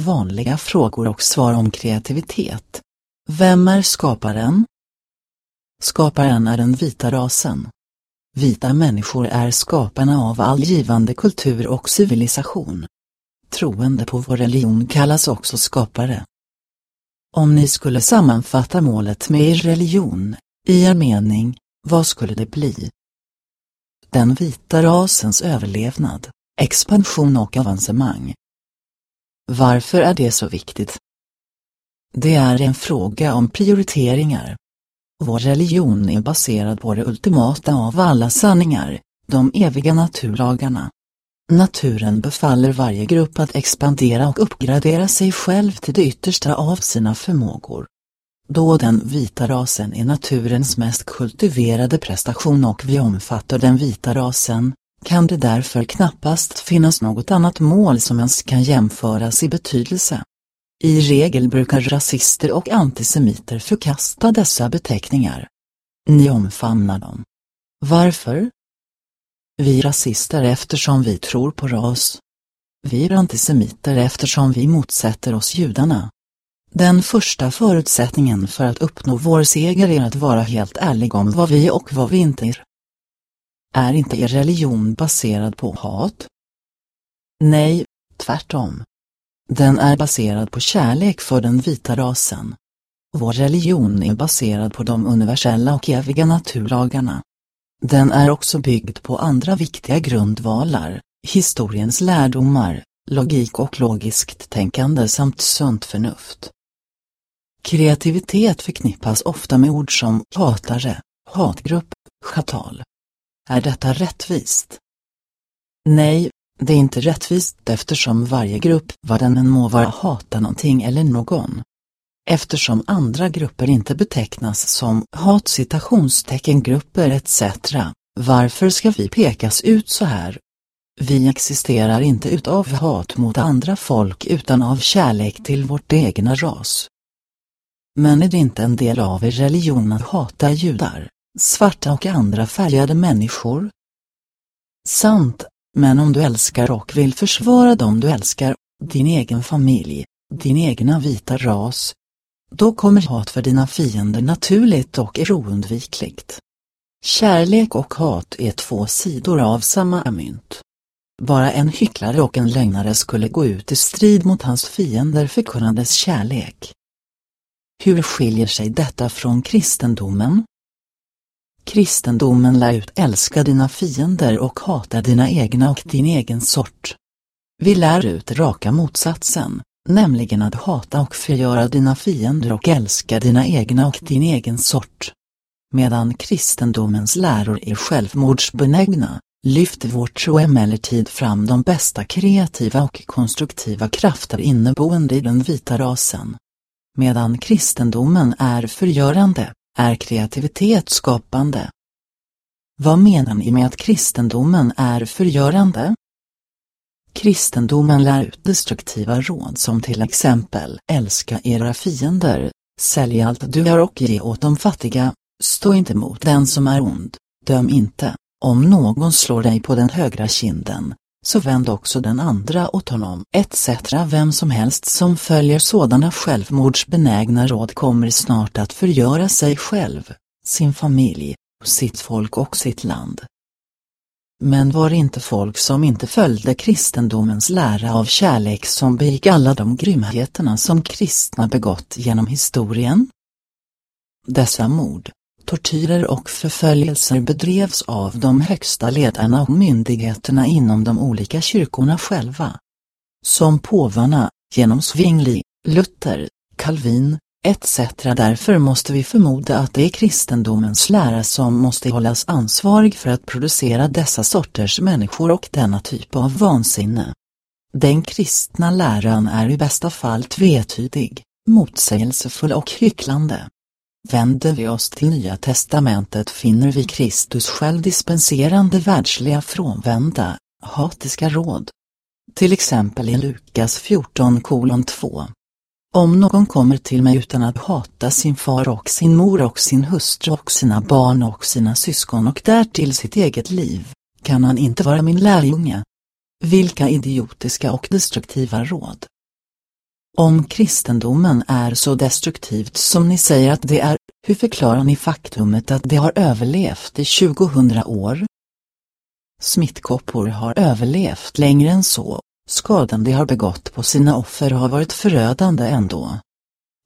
Vanliga frågor och svar om kreativitet. Vem är skaparen? Skaparen är den vita rasen. Vita människor är skaparna av all givande kultur och civilisation. Troende på vår religion kallas också skapare. Om ni skulle sammanfatta målet med er religion, i er mening, vad skulle det bli? Den vita rasens överlevnad, expansion och avancemang. Varför är det så viktigt? Det är en fråga om prioriteringar. Vår religion är baserad på det ultimata av alla sanningar, de eviga naturlagarna. Naturen befaller varje grupp att expandera och uppgradera sig själv till det yttersta av sina förmågor. Då den vita rasen är naturens mest kultiverade prestation och vi omfattar den vita rasen, kan det därför knappast finnas något annat mål som ens kan jämföras i betydelse. I regel brukar rasister och antisemiter förkasta dessa beteckningar. Ni omfamnar dem. Varför? Vi är rasister eftersom vi tror på ras. Vi är antisemiter eftersom vi motsätter oss judarna. Den första förutsättningen för att uppnå vår seger är att vara helt ärlig om vad vi och vad vi inte är. Är inte er religion baserad på hat? Nej, tvärtom. Den är baserad på kärlek för den vita rasen. Vår religion är baserad på de universella och eviga naturlagarna. Den är också byggd på andra viktiga grundvalar, historiens lärdomar, logik och logiskt tänkande samt sunt förnuft. Kreativitet förknippas ofta med ord som hatare, hatgrupp, chatal. Är detta rättvist? Nej, det är inte rättvist eftersom varje grupp, vad den än må vara, hatar någonting eller någon. Eftersom andra grupper inte betecknas som hat citationstecken grupper etc. Varför ska vi pekas ut så här? Vi existerar inte utav hat mot andra folk utan av kärlek till vårt egna ras. Men är det inte en del av er religion att hata judar, svarta och andra färgade människor? Sant, men om du älskar och vill försvara dem du älskar, din egen familj, din egna vita ras, då kommer hat för dina fiender naturligt och är oundvikligt. Kärlek och hat är två sidor av samma mynt. Bara en hycklare och en lögnare skulle gå ut i strid mot hans fiender förkunnades kärlek. Hur skiljer sig detta från kristendomen? Kristendomen lär ut älska dina fiender och hata dina egna och din egen sort. Vi lär ut raka motsatsen, nämligen att hata och förgöra dina fiender och älska dina egna och din egen sort. Medan kristendomens läror är självmordsbenägna, lyfter vår tro emellertid fram de bästa kreativa och konstruktiva krafter inneboende i den vita rasen. Medan kristendomen är förgörande, är kreativitet skapande. Vad menar ni med att kristendomen är förgörande? Kristendomen lär ut destruktiva råd som till exempel älska era fiender, sälj allt du har och ge åt de fattiga, stå inte mot den som är ond, döm inte, om någon slår dig på den högra kinden, så vänd också den andra åt honom, etc. Vem som helst som följer sådana självmordsbenägna råd kommer snart att förgöra sig själv, sin familj, sitt folk och sitt land. Men var det inte folk som inte följde kristendomens lära av kärlek som begick alla de grymheterna som kristna begått genom historien? Dessa mord, tortyrer och förföljelser bedrevs av de högsta ledarna och myndigheterna inom de olika kyrkorna själva. Som påvarna, genom Zwingli, Luther, Calvin, etc. Därför måste vi förmoda att det är kristendomens lära som måste hållas ansvarig för att producera dessa sorters människor och denna typ av vansinne. Den kristna läran är i bästa fall tvetydig, motsägelsefull och hycklande. Vänder vi oss till Nya testamentet finner vi Kristus själv dispenserande världsliga frånvända, hatiska råd. Till exempel i Lukas 14 kolon 2. Om någon kommer till mig utan att hata sin far och sin mor och sin hustru och sina barn och sina syskon och därtill sitt eget liv, kan han inte vara min lärjunge. Vilka idiotiska och destruktiva råd. Om kristendomen är så destruktivt som ni säger att det är, hur förklarar ni faktumet att det har överlevt i 2000 år? Smittkoppor har överlevt längre än så, skadan de har begått på sina offer har varit förödande ändå.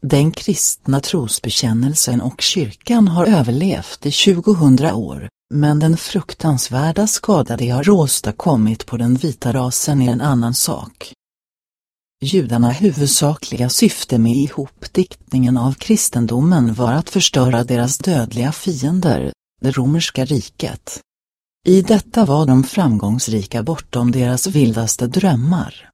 Den kristna trosbekännelsen och kyrkan har överlevt i 2000 år, men den fruktansvärda skada de har åstadkommit på den vita rasen är en annan sak. Judarna huvudsakliga syfte med ihopdiktningen av kristendomen var att förstöra deras dödliga fiender, det romerska riket. I detta var de framgångsrika bortom deras vildaste drömmar.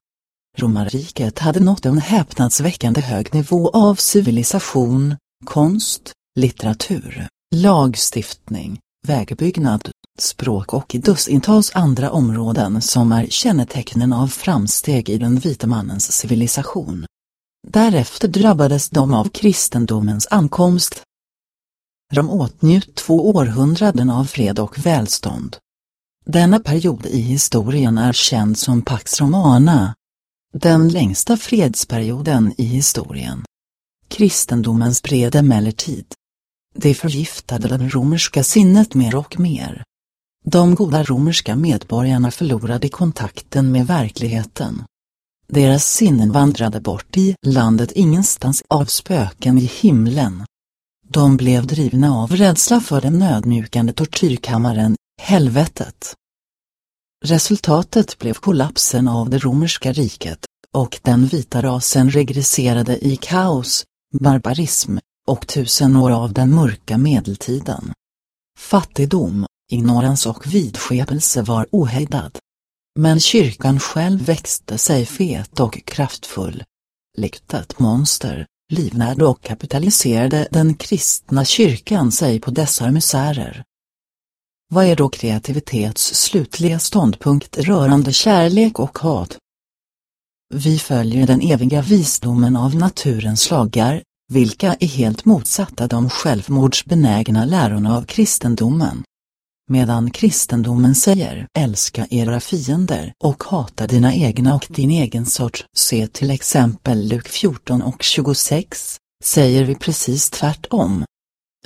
Romarriket hade nått en häpnadsväckande hög nivå av civilisation, konst, litteratur, lagstiftning, vägbyggnad, språk och dussintals andra områden som är kännetecknen av framsteg i den vita mannens civilisation. Därefter drabbades de av kristendomens ankomst. De åtnjöt två århundraden av fred och välstånd. Denna period i historien är känd som Pax Romana, den längsta fredsperioden i historien. Kristendomen spred emellertid. Det förgiftade det romerska sinnet mer och mer. De goda romerska medborgarna förlorade kontakten med verkligheten. Deras sinnen vandrade bort i landet ingenstans av spöken i himlen. De blev drivna av rädsla för den nödmjukande tortyrkammaren, helvetet. Resultatet blev kollapsen av det romerska riket, och den vita rasen regresserade i kaos, barbarism, och tusen år av den mörka medeltiden. Fattigdom, ignorans och vidskepelse var ohejdad. Men kyrkan själv växte sig fet och kraftfull. Likt ett monster, livnärde och kapitaliserade den kristna kyrkan sig på dessa misärer. Vad är då kreativitets slutliga ståndpunkt rörande kärlek och hat? Vi följer den eviga visdomen av naturens lagar, vilka är helt motsatta de självmordsbenägna lärorna av kristendomen. Medan kristendomen säger älska era fiender och hata dina egna och din egen sorts se till exempel Luk 14 och 26, säger vi precis tvärtom.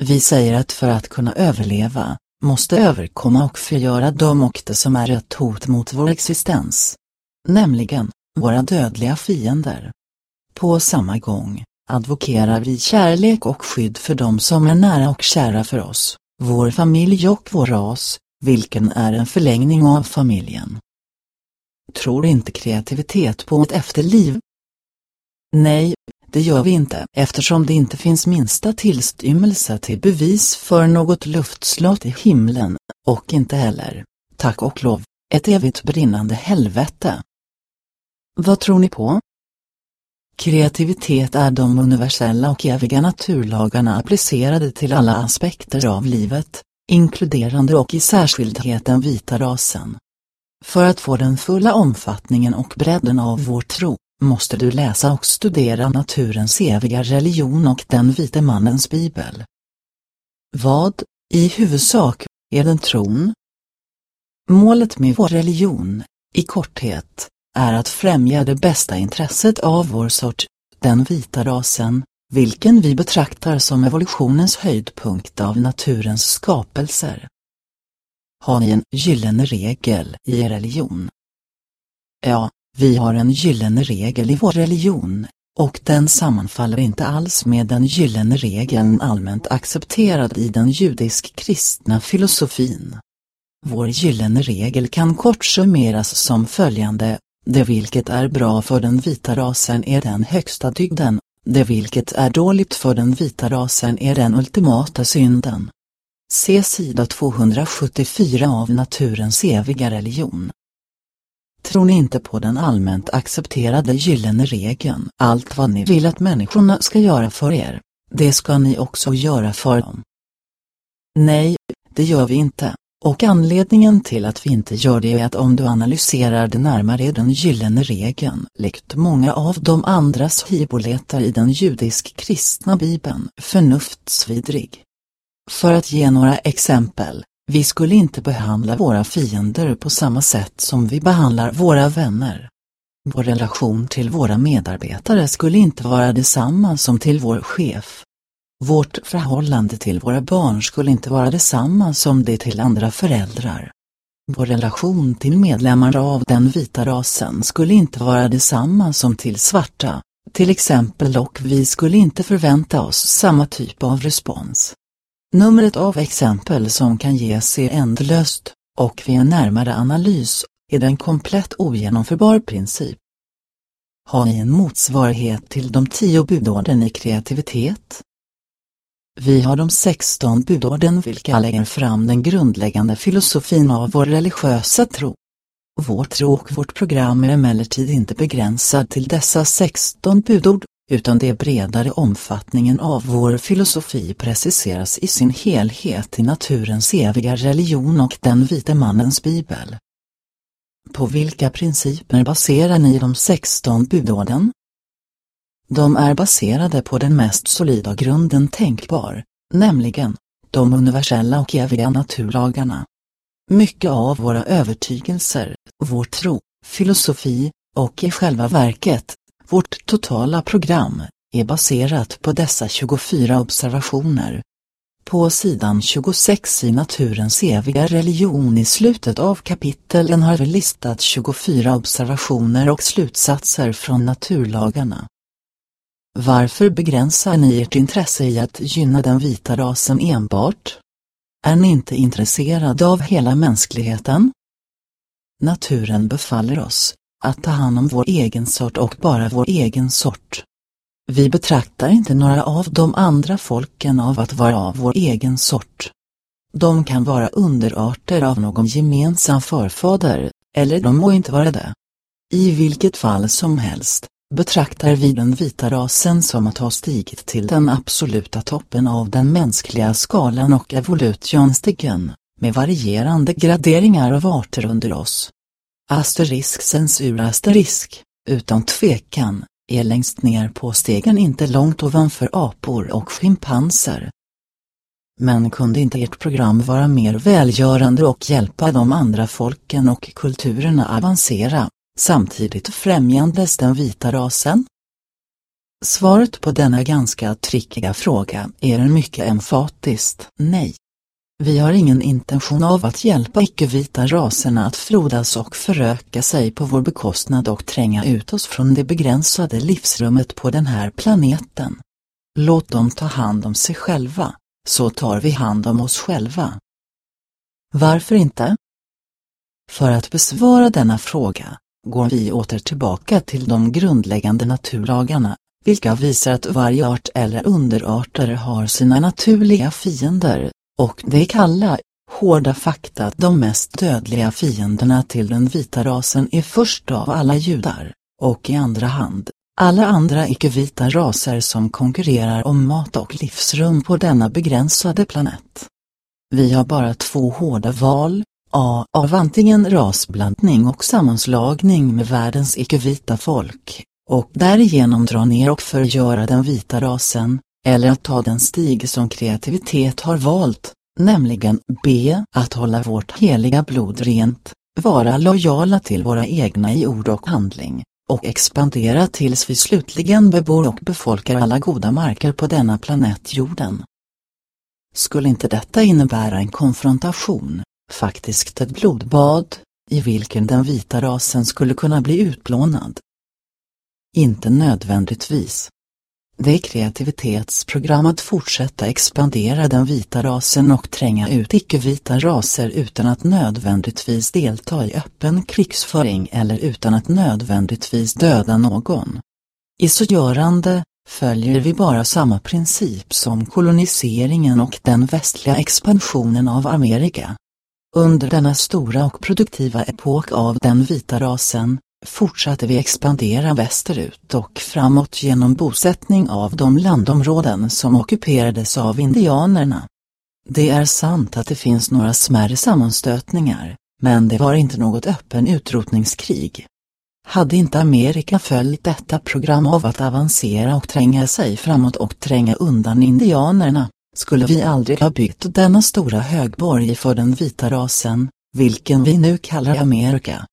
Vi säger att för att kunna överleva, måste överkomma och förgöra de och det som är ett hot mot vår existens. Nämligen, våra dödliga fiender. På samma gång, advokerar vi kärlek och skydd för dem som är nära och kära för oss, vår familj och vår ras, vilken är en förlängning av familjen. Tror inte kreativitet på ett efterliv? Nej, det gör vi inte eftersom det inte finns minsta tillstymmelse till bevis för något luftslott i himlen, och inte heller, tack och lov, ett evigt brinnande helvete. Vad tror ni på? Kreativitet är de universella och eviga naturlagarna applicerade till alla aspekter av livet, inkluderande och i särskildhet den vita rasen. För att få den fulla omfattningen och bredden av vår tro, måste du läsa och studera naturens eviga religion och den vite mannens bibel. Vad, i huvudsak, är den tron? Målet med vår religion, i korthet, är att främja det bästa intresset av vår sort, den vita rasen, vilken vi betraktar som evolutionens höjdpunkt av naturens skapelser. Har ni en gyllene regel i er religion? Ja, vi har en gyllene regel i vår religion, och den sammanfaller inte alls med den gyllene regeln allmänt accepterad i den judisk-kristna filosofin. Vår gyllene regel kan kort summeras som följande det vilket är bra för den vita rasen är den högsta dygden, det vilket är dåligt för den vita rasen är den ultimata synden. Se sida 274 av naturens eviga religion. Tror ni inte på den allmänt accepterade gyllene regeln? Allt vad ni vill att människorna ska göra för er, det ska ni också göra för dem. Nej, det gör vi inte. Och anledningen till att vi inte gör det är att om du analyserar det närmare den gyllene regeln, likt många av de andras hiboletar i den judisk-kristna bibeln, förnuftsvidrig. För att ge några exempel, vi skulle inte behandla våra fiender på samma sätt som vi behandlar våra vänner. Vår relation till våra medarbetare skulle inte vara detsamma som till vår chef. Vårt förhållande till våra barn skulle inte vara detsamma som det till andra föräldrar. Vår relation till medlemmar av den vita rasen skulle inte vara detsamma som till svarta, till exempel och vi skulle inte förvänta oss samma typ av respons. Numret av exempel som kan ges är ändlöst, och vid en närmare analys är det en komplett ogenomförbar princip. Har ni en motsvarighet till de tio budorden i kreativitet? Vi har de 16 budorden vilka lägger fram den grundläggande filosofin av vår religiösa tro. Vår tro och vårt program är emellertid inte begränsad till dessa 16 budord, utan det bredare omfattningen av vår filosofi preciseras i sin helhet i naturens eviga religion och den vite mannens bibel. På vilka principer baserar ni de 16 budorden? De är baserade på den mest solida grunden tänkbar, nämligen de universella och eviga naturlagarna. Mycket av våra övertygelser, vår tro, filosofi och i själva verket, vårt totala program, är baserat på dessa 24 observationer. På sidan 26 i Naturens eviga religion i slutet av kapitelen har vi listat 24 observationer och slutsatser från naturlagarna. Varför begränsar ni ert intresse i att gynna den vita rasen enbart? Är ni inte intresserade av hela mänskligheten? Naturen befaller oss att ta hand om vår egen sort och bara vår egen sort. Vi betraktar inte några av de andra folken av att vara av vår egen sort. De kan vara underarter av någon gemensam förfader, eller de må inte vara det. I vilket fall som helst, betraktar vi den vita rasen som att ha stigit till den absoluta toppen av den mänskliga skalan och evolutionsstigen, med varierande graderingar av arter under oss. Asterisk censur asterisk, utan tvekan, är längst ner på stegen inte långt ovanför apor och schimpanser. Men kunde inte ert program vara mer välgörande och hjälpa de andra folken och kulturerna avancera, samtidigt främjandes den vita rasen? Svaret på denna ganska trickiga fråga är en mycket emfatiskt nej. Vi har ingen intention av att hjälpa icke-vita raserna att frodas och föröka sig på vår bekostnad och tränga ut oss från det begränsade livsrummet på den här planeten. Låt dem ta hand om sig själva, så tar vi hand om oss själva. Varför inte? För att besvara denna fråga, går vi åter tillbaka till de grundläggande naturlagarna, vilka visar att varje art eller underarter har sina naturliga fiender, och det är kalla, hårda fakta att de mest dödliga fienderna till den vita rasen är först av alla judar, och i andra hand, alla andra icke-vita raser som konkurrerar om mat och livsrum på denna begränsade planet. Vi har bara två hårda val, A. Av antingen rasblandning och sammanslagning med världens icke-vita folk, och därigenom dra ner och förgöra den vita rasen, eller att ta den stig som kreativitet har valt, nämligen B. Att hålla vårt heliga blod rent, vara lojala till våra egna i ord och handling, och expandera tills vi slutligen bebor och befolkar alla goda marker på denna planet jorden. Skulle inte detta innebära en konfrontation, faktiskt ett blodbad, i vilken den vita rasen skulle kunna bli utplånad? Inte nödvändigtvis. Det är kreativitetsprogram att fortsätta expandera den vita rasen och tränga ut icke-vita raser utan att nödvändigtvis delta i öppen krigsföring eller utan att nödvändigtvis döda någon. I så görande, följer vi bara samma princip som koloniseringen och den västliga expansionen av Amerika. Under denna stora och produktiva epok av den vita rasen, fortsatte vi expandera västerut och framåt genom bosättning av de landområden som ockuperades av indianerna. Det är sant att det finns några smärre sammanstötningar, men det var inte något öppen utrotningskrig. Hade inte Amerika följt detta program av att avancera och tränga sig framåt och tränga undan indianerna, skulle vi aldrig ha byggt denna stora högborg för den vita rasen, vilken vi nu kallar Amerika.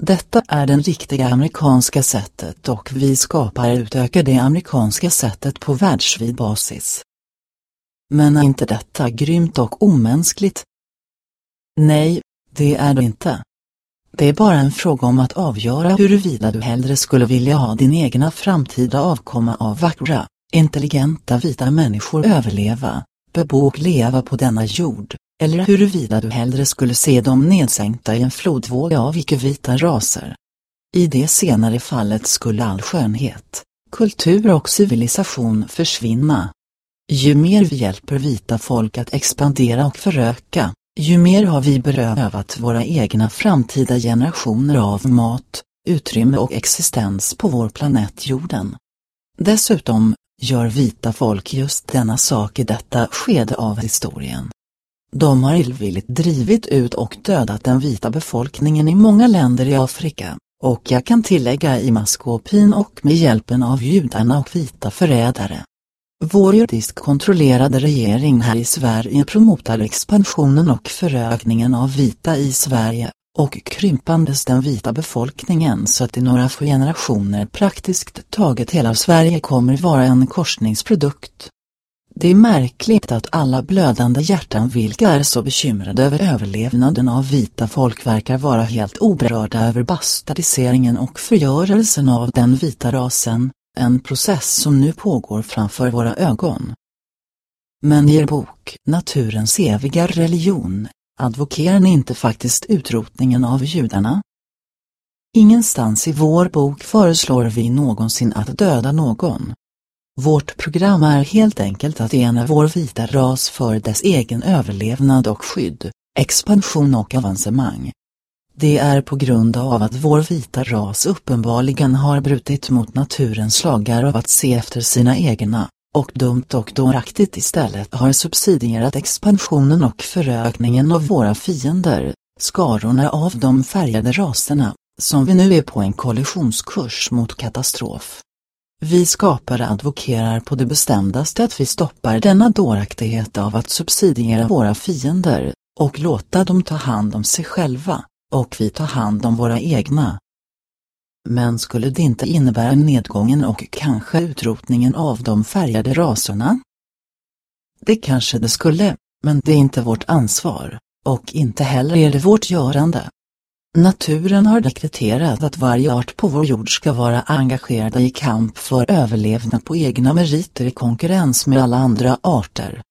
Detta är den riktiga amerikanska sättet och vi skapar utökar det amerikanska sättet på världsvid basis. Men är inte detta grymt och omänskligt? Nej, det är det inte. Det är bara en fråga om att avgöra huruvida du hellre skulle vilja ha din egna framtida avkomma av vackra, intelligenta vita människor överleva, bebo och leva på denna jord, eller huruvida du hellre skulle se dem nedsänkta i en flodvåg av icke-vita raser. I det senare fallet skulle all skönhet, kultur och civilisation försvinna. Ju mer vi hjälper vita folk att expandera och föröka, ju mer har vi berövat våra egna framtida generationer av mat, utrymme och existens på vår planet jorden. Dessutom gör vita folk just denna sak i detta skede av historien. De har illvilligt drivit ut och dödat den vita befolkningen i många länder i Afrika, och jag kan tillägga i maskopin och med hjälpen av judarna och vita förrädare. Vår juridiskt kontrollerade regering här i Sverige promotar expansionen och förökningen av vita i Sverige, och krympandes den vita befolkningen så att i några få generationer praktiskt taget hela Sverige kommer vara en korsningsprodukt. Det är märkligt att alla blödande hjärtan vilka är så bekymrade över överlevnaden av vita folk verkar vara helt oberörda över bastardiseringen och förgörelsen av den vita rasen, en process som nu pågår framför våra ögon. Men i er bok Naturens eviga religion advokerar ni inte faktiskt utrotningen av judarna? Ingenstans i vår bok föreslår vi någonsin att döda någon. Vårt program är helt enkelt att ena vår vita ras för dess egen överlevnad och skydd, expansion och avancemang. Det är på grund av att vår vita ras uppenbarligen har brutit mot naturens lagar av att se efter sina egna, och dumt och dåraktigt istället har subsidierat expansionen och förökningen av våra fiender, skarorna av de färgade raserna, som vi nu är på en kollisionskurs mot katastrof. Vi skapare advokerar på det bestämdaste att vi stoppar denna dåraktighet av att subsidiera våra fiender, och låta dem ta hand om sig själva, och vi tar hand om våra egna. Men skulle det inte innebära nedgången och kanske utrotningen av de färgade raserna? Det kanske det skulle, men det är inte vårt ansvar, och inte heller är det vårt görande. Naturen har dekreterat att varje art på vår jord ska vara engagerad i kamp för överlevnad på egna meriter i konkurrens med alla andra arter.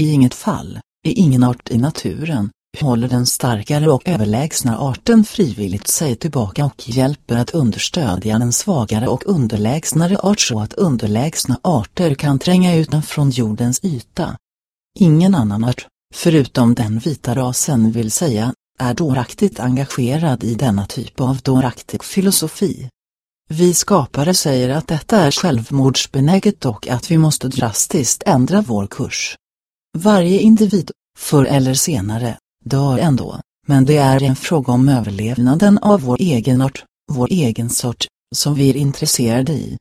I inget fall, i ingen art i naturen, håller den starkare och överlägsna arten frivilligt sig tillbaka och hjälper att understödja den svagare och underlägsnare art så att underlägsna arter kan tränga utanför jordens yta. Ingen annan art, förutom den vita rasen vill säga, är dåraktigt engagerad i denna typ av dåraktig filosofi. Vi skapare säger att detta är självmordsbenäget och att vi måste drastiskt ändra vår kurs. Varje individ, förr eller senare, dör ändå, men det är en fråga om överlevnaden av vår egen art, vår egen sort, som vi är intresserade i.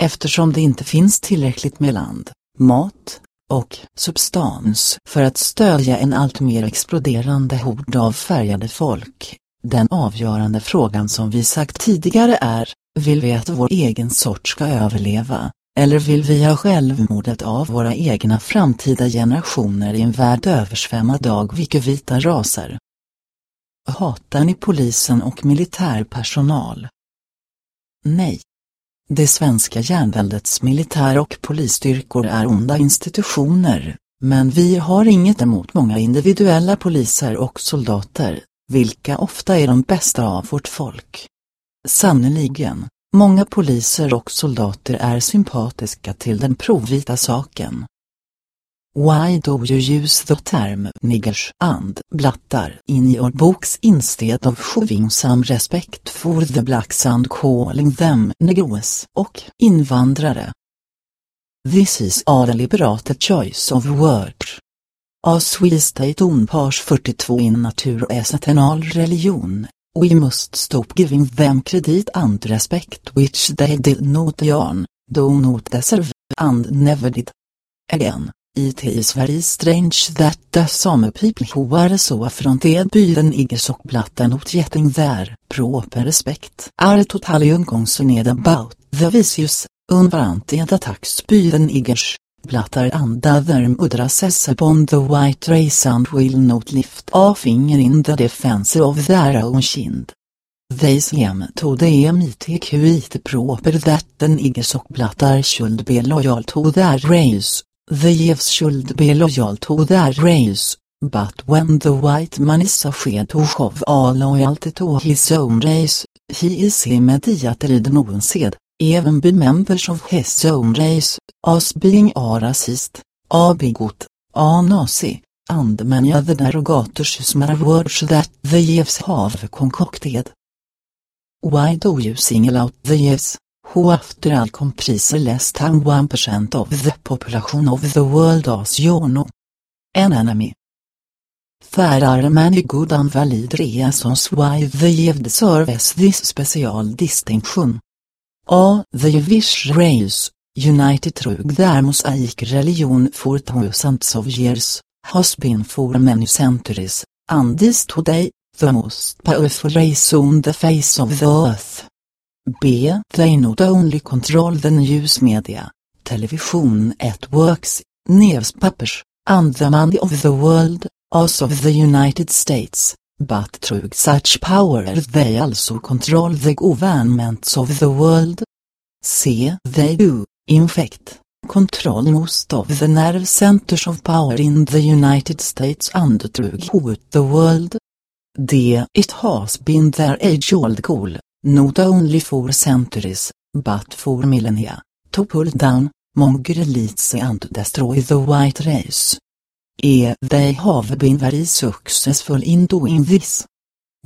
Eftersom det inte finns tillräckligt med land, mat, och substans för att stödja en allt mer exploderande hord av färgade folk. Den avgörande frågan som vi sagt tidigare är, vill vi att vår egen sort ska överleva, eller vill vi ha självmordet av våra egna framtida generationer i en värld översvämmad av vilka vita raser? Hatar ni polisen och militärpersonal? Nej. Det svenska järnväldets militär och polisstyrkor är onda institutioner, men vi har inget emot många individuella poliser och soldater, vilka ofta är de bästa av vårt folk. Sannoliken, många poliser och soldater är sympatiska till den provvita saken. Why do you use the term niggers and blattar in your books instead of showing some respect for the blacks and calling them negroes och invandrare? This is a deliberate choice of words. As we state on page 42 in Natur Eternal Religion, we must stop giving them credit and respect which they did not earn, do not deserve, and never did. Again. It is very strange that the same people who are so affronted by the niggers och blatta not getting their proper respect are totally unconcerned about the vicious, unvarranted attacks by the niggers, blattar and other mudras upon the white race and will not lift a finger in the defense of their own kind. They seem to them it proper that the niggers och blattar should be loyal to their race. The Jews should be loyal to their race, but when the white man is afraid to show all loyalty to his own race, he is immediately denounced, even by members of his own race, as being a racist, a bigot, a nazi, and many other derogatory words that the Jews have concocted. Why do you single out the Jews? who after all comprise less than 1% of the population of the world as you know. An enemy. There are many good and valid reasons why the Jews deserves this special distinction. A. The Jewish race, united through their Mosaic religion for thousands of years, has been for many centuries, and is today, the most powerful race on the face of the earth. B. They not only control the news media, television networks, newspapers, and the money of the world, as of the United States, but through such power they also control the governments of the world. C. They do, in fact, control most of the nerve centers of power in the United States and throughout the world. D. It has been their age-old goal not only for centuries, but for millennia, to pull down, monger and destroy the white race. E. They have been very successful in doing this.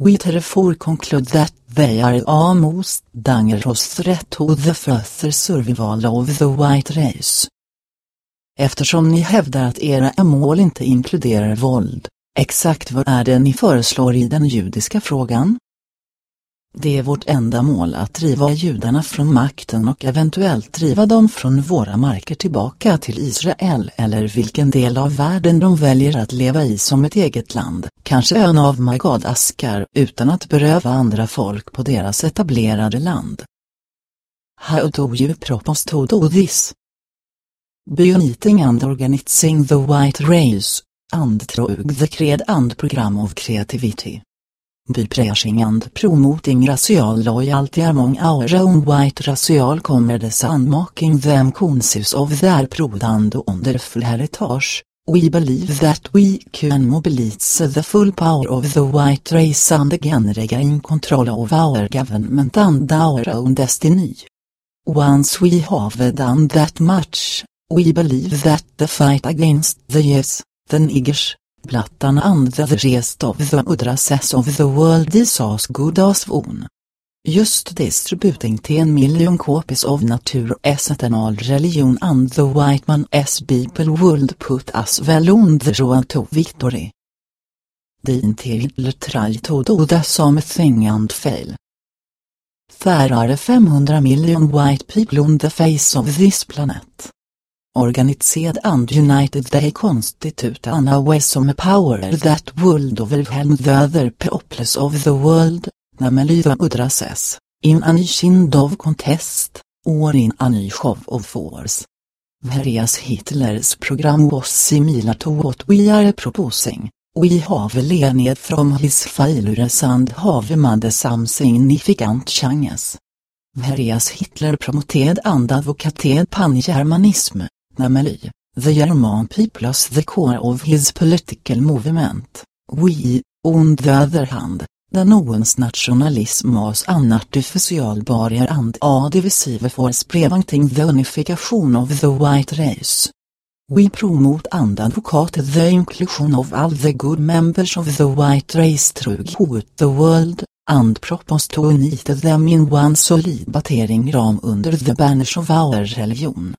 We therefore conclude that they are almost dangerous threat to the further survival of the white race. Eftersom ni hävdar att era mål inte inkluderar våld, exakt vad är det ni föreslår i den judiska frågan? Det är vårt enda mål att driva judarna från makten och eventuellt driva dem från våra marker tillbaka till Israel eller vilken del av världen de väljer att leva i som ett eget land, kanske ön av Magad Askar utan att beröva andra folk på deras etablerade land. How do you propose to do this? By and organizing the white race, and through the cred and program of creativity Bepressing and promoting racial loyalty among our own white racial comrades and making them conscious of their proud and wonderful heritage. We believe that we can mobilize the full power of the white race and again regain control of our government and our own destiny. Once we have done that much, we believe that the fight against the yes, the niggers, Plattan and the rest of the udrasess of the world is as good as one. Just distributing 10 million copies of nature as eternal religion and the white man as people would put us well on the road to victory. Din till try to do the same thing and fail. There are 500 million white people on the face of this planet. Organized and united they constitute an awesome power that would overwhelm the other peoples of the world, namely the Udrases, in a kind of contest, or in a new show of force. Various Hitler's program was similar to what we are proposing. We have learned from his failures and have made some significant changes. Various Hitler promoted and advocated pan-Germanism, namely, the German people as the core of his political movement, we, on the other hand, the Noens nationalism was an artificial barrier and a divisive force preventing the unification of the white race. We promote and advocate the inclusion of all the good members of the white race throughout the world, and propose to unite them in one solid battering ram under the banners of our religion.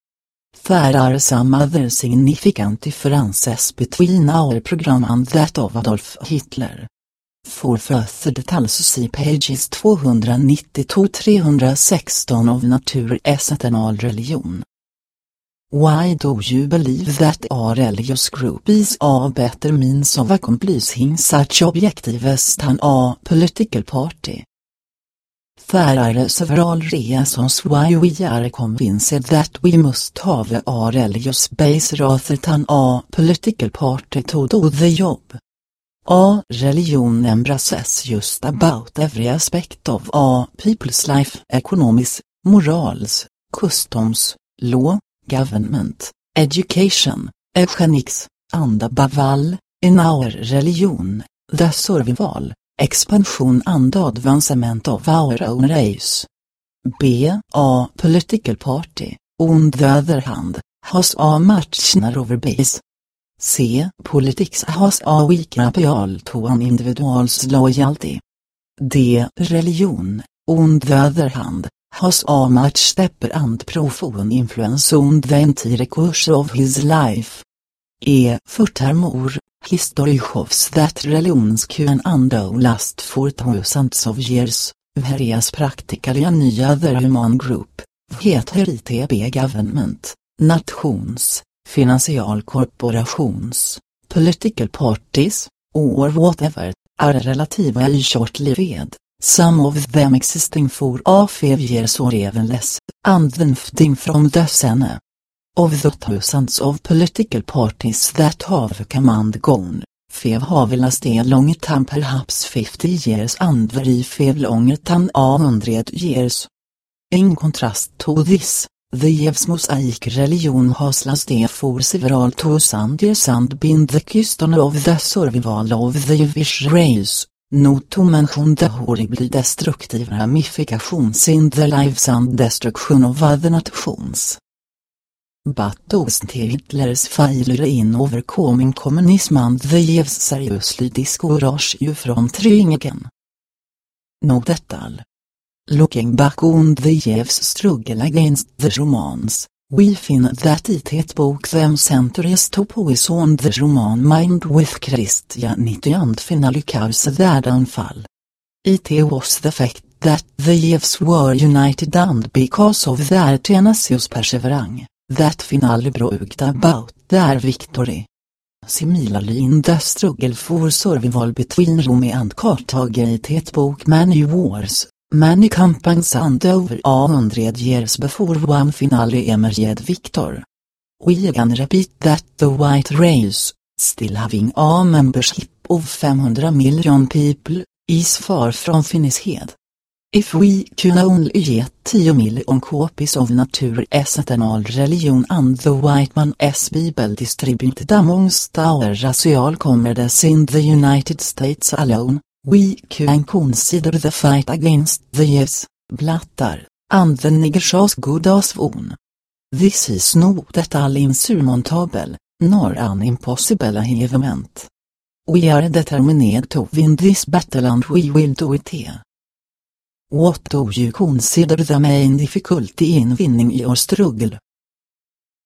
There are some other significant differences between our program and that of Adolf Hitler. For further details see pages 292-316 of Natur eternal religion. Why do you believe that our religious group is a better means of accomplishing such objectives than a political party? There are several reasons why we are convinced that we must have a religious base rather than a political party to do the job. A religion embraces just about every aspect of a people's life, economics, morals, customs, law, government, education, eugenics, and above all, in our religion, the survival, expansion and advancement of our own race. B. A political party, on the other hand, has a much narrower base. C. Politics has a weak appeal to an individual's loyalty. D. Religion, on the other hand, has a much stepper and profound influence on the entire course of his life. E. Furthermore, history shows that religions can and last for thousands of years, whereas practically any other human group, heter ITB government, nations, financial corporations, political parties, or whatever, are relativa i short-lived. Some of them existing for a few years or even less, and then from the scene. Of the thousands of political parties that have come and gone, few have lasted a long time perhaps 50 years and very few longer than a hundred years. In contrast to this, the Jevs mosaic religion has lasted for several thousand years and been the keystone of the survival of the Jewish race. Not to mention the horribly destructive ramifications in the lives and destruction of other nations. But those Hitler's failure in overcoming communism and the Jews seriously discourage you from trying again. Not at all. Looking back on the Jews struggle against the Romans, we find that it book them centuries to poise on the Roman mind with Christianity and finally cause their downfall. It was the fact that the Jews were united and because of their tenacious perseverance, that Finale brought about their victory. Similarly in the struggle for survival between Rome and Carthage it book many wars, Many campaigns and over a hundred years before one finally emerged victor. We again repeat that the white race, still having a membership of 500 million people, is far from finished. If we can only get 10 million copies of Natur S eternal religion and the white man S Bible distributed amongst our racial comrades in the United States alone, We can consider the fight against the yes, blattar, and the niggers as good as one. This is not at all insurmountable, nor an impossible achievement. We are determined to win this battle and we will do it here. What do you consider the main difficulty in winning your struggle?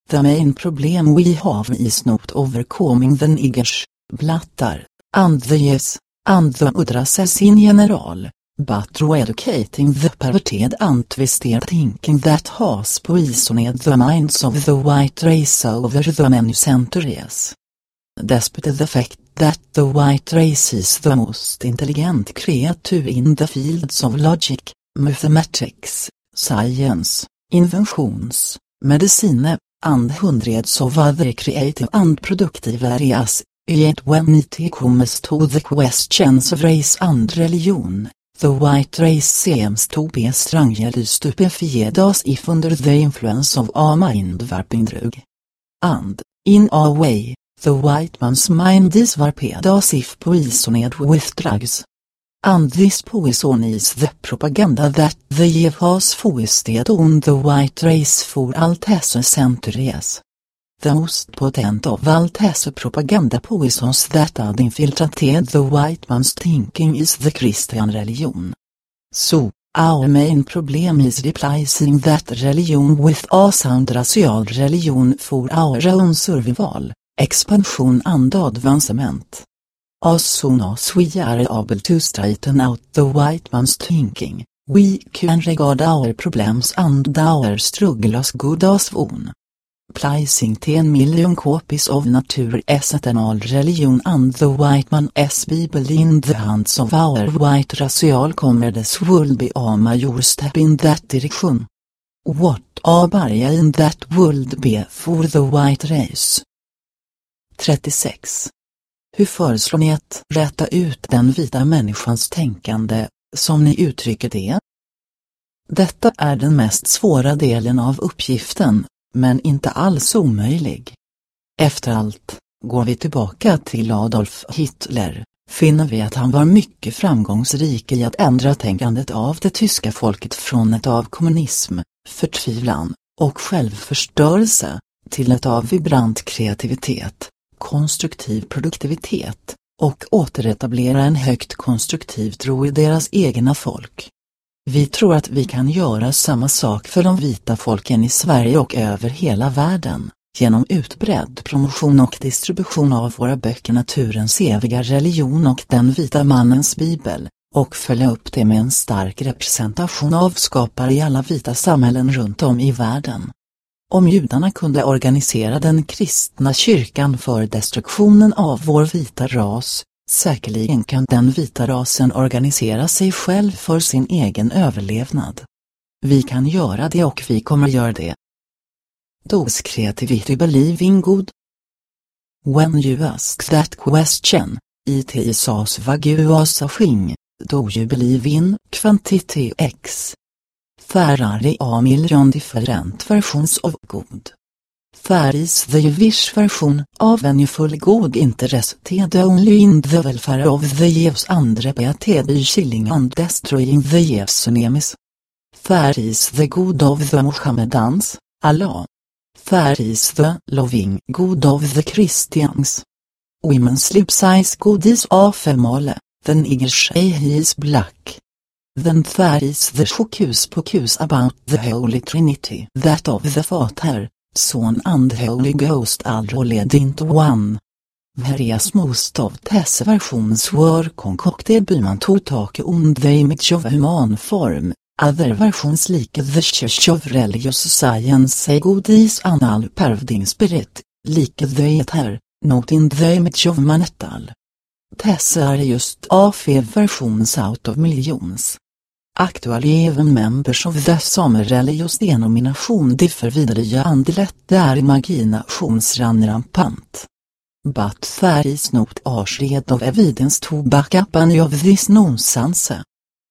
The main problem we have is not overcoming the niggers, blattar, and the yes, and the others in general, but through educating the perverted and twisted thinking that has poisoned the minds of the white race over the many centuries. Despite the fact that the white race is the most intelligent creature in the fields of logic, mathematics, science, inventions, medicine, and hundreds of other creative and productive areas, Yet when it comes to the questions of race and religion, the white race seems to be strangely stupefied as if under the influence of a mind-warping drug. And, in a way, the white man's mind is warped as if poisoned with drugs. And this poison is the propaganda that the Jew has foisted on the white race for all these centuries. The most potent of all these propaganda poisons that had infiltrated the white man's thinking is the Christian religion. So, our main problem is replacing that religion with a sound racial religion for our own survival, expansion and advancement. As soon as we are able to straighten out the white man's thinking, we can regard our problems and our struggles good as one. Placing 10 million copies of nature as eternal religion and the white man as Bible in the hands of our white racial comrades will be a major step in that direction. What a barrier in that would be for the white race. 36. Hur föreslår ni att rätta ut den vita människans tänkande, som ni uttrycker det? Detta är den mest svåra delen av uppgiften, men inte alls omöjlig. Efter allt, går vi tillbaka till Adolf Hitler, finner vi att han var mycket framgångsrik i att ändra tänkandet av det tyska folket från ett av kommunism, förtvivlan och självförstörelse, till ett av vibrant kreativitet, konstruktiv produktivitet och återetablera en högt konstruktiv tro i deras egna folk. Vi tror att vi kan göra samma sak för de vita folken i Sverige och över hela världen, genom utbredd promotion och distribution av våra böcker Naturens eviga religion och Den vita mannens bibel, och följa upp det med en stark representation av skapare i alla vita samhällen runt om i världen. Om judarna kunde organisera den kristna kyrkan för destruktionen av vår vita ras, säkerligen kan den vita rasen organisera sig själv för sin egen överlevnad. Vi kan göra det och vi kommer göra det. Does creativity believe in When you ask that question, it is as vague as a thing, do you believe in quantity X? Ferrari a million different versions of God. There is the wish version of when you full interested only in the welfare of the Jews and repeated killing and destroying the Jews enemies. There is the good of the Mohammedans, Allah. There is the loving good of the Christians. Women's lip size God is a female, the nigger he is black. Then there is the hocus pocus about the Holy Trinity that of the Father, Son and Holy Ghost all rolled into one. Various most of these versions were concocted by man to take on the image of human form, other versions like the Church of Religious Science say God is an all-pervading spirit, like the ether, not in the image of man at all. These are just a few versions out of millions. Actually even members of the summer religious denomination differ vidare and let their imaginations rampant. But there is not a shred of evidence to back up any of this nonsense.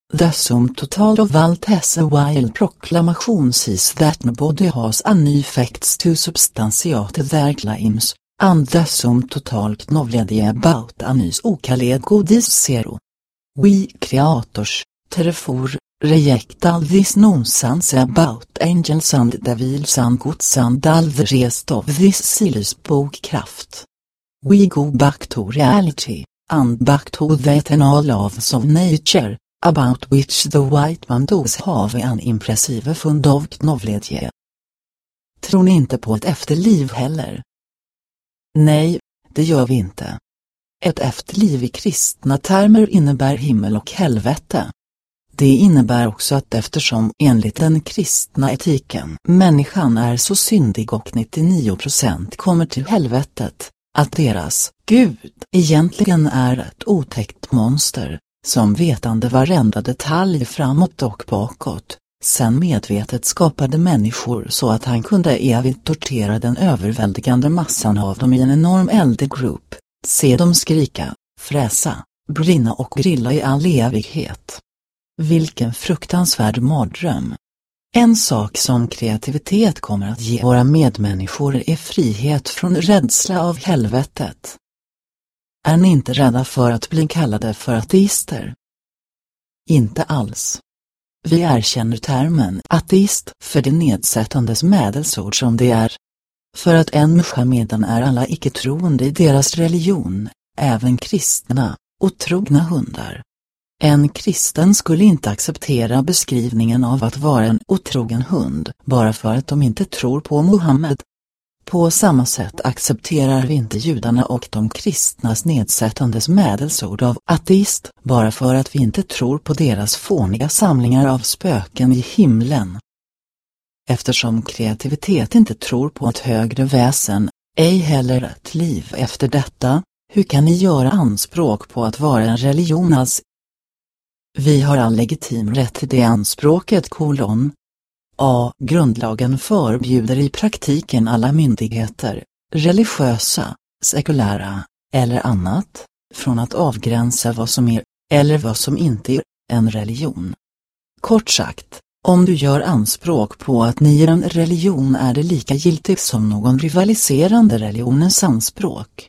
The sum total of all these wild proclamations is that nobody has any facts to substantiate their claims, and the sum total knowledge about any okalled godis zero. We creators, therefore, reject all this nonsense about angels and devils and gods and all the rest of this silly bokkraft. We go back to reality, and back to the eternal laws of nature, about which the white man does have an impressive fund of knowledge. Tror ni inte på ett efterliv heller? Nej, det gör vi inte. Ett efterliv i kristna termer innebär himmel och helvete. Det innebär också att eftersom enligt den kristna etiken människan är så syndig och 99% kommer till helvetet, att deras Gud egentligen är ett otäckt monster, som vetande varenda detalj framåt och bakåt, sen medvetet skapade människor så att han kunde evigt tortera den överväldigande massan av dem i en enorm eldgrupp, se dem skrika, fräsa, brinna och grilla i all evighet. Vilken fruktansvärd mardröm. En sak som kreativitet kommer att ge våra medmänniskor är frihet från rädsla av helvetet. Är ni inte rädda för att bli kallade för ateister? Inte alls. Vi erkänner termen ateist för det nedsättandes medelsord som det är. För att en Muhammeden är alla icke-troende i deras religion, även kristna, och trogna hundar. En kristen skulle inte acceptera beskrivningen av att vara en otrogen hund bara för att de inte tror på Muhammed. På samma sätt accepterar vi inte judarna och de kristnas nedsättande medelsord av ateist bara för att vi inte tror på deras fåniga samlingar av spöken i himlen. Eftersom kreativitet inte tror på ett högre väsen, ej heller ett liv efter detta, hur kan ni göra anspråk på att vara en religion alls? Vi har all legitim rätt till det anspråket kolon. A. Grundlagen förbjuder i praktiken alla myndigheter, religiösa, sekulära, eller annat, från att avgränsa vad som är, eller vad som inte är, en religion. Kort sagt, om du gör anspråk på att ni är en religion är det lika giltigt som någon rivaliserande religionens anspråk.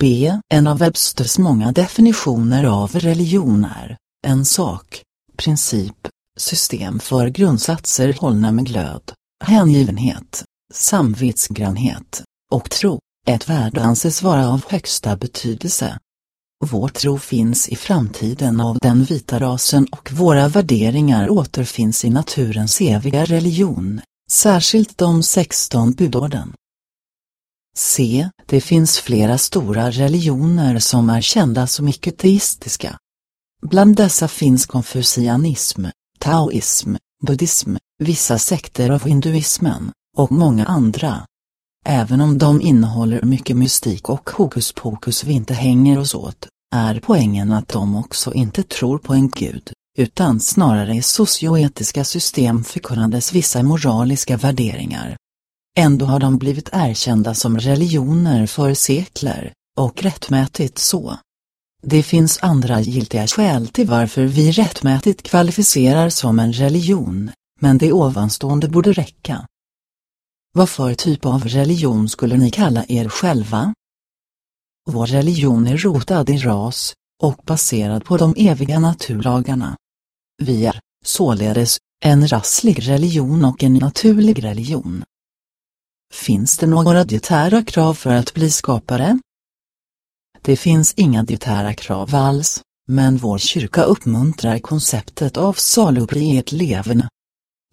B. En av Websters många definitioner av religion är en sak, princip, system för grundsatser hållna med glöd, hängivenhet, samvetsgrannhet och tro. Ett värde anses vara av högsta betydelse. Vår tro finns i framtiden av den vita rasen och våra värderingar återfinns i naturens eviga religion, särskilt de 16 budorden. C. Det finns flera stora religioner som är kända som icke-teistiska. Bland dessa finns konfucianism, taoism, buddhism, vissa sekter av hinduismen, och många andra. Även om de innehåller mycket mystik och hokus pokus vi inte hänger oss åt, är poängen att de också inte tror på en gud, utan snarare i socioetiska system förkunnandes vissa moraliska värderingar. Ändå har de blivit erkända som religioner för sekler, och rättmätigt så. Det finns andra giltiga skäl till varför vi rättmätigt kvalificerar som en religion, men det ovanstående borde räcka. Vad för typ av religion skulle ni kalla er själva? Vår religion är rotad i ras, och baserad på de eviga naturlagarna. Vi är, således, en rasslig religion och en naturlig religion. Finns det några dietära krav för att bli skapare? Det finns inga dietära krav alls, men vår kyrka uppmuntrar konceptet av salubriet leverne.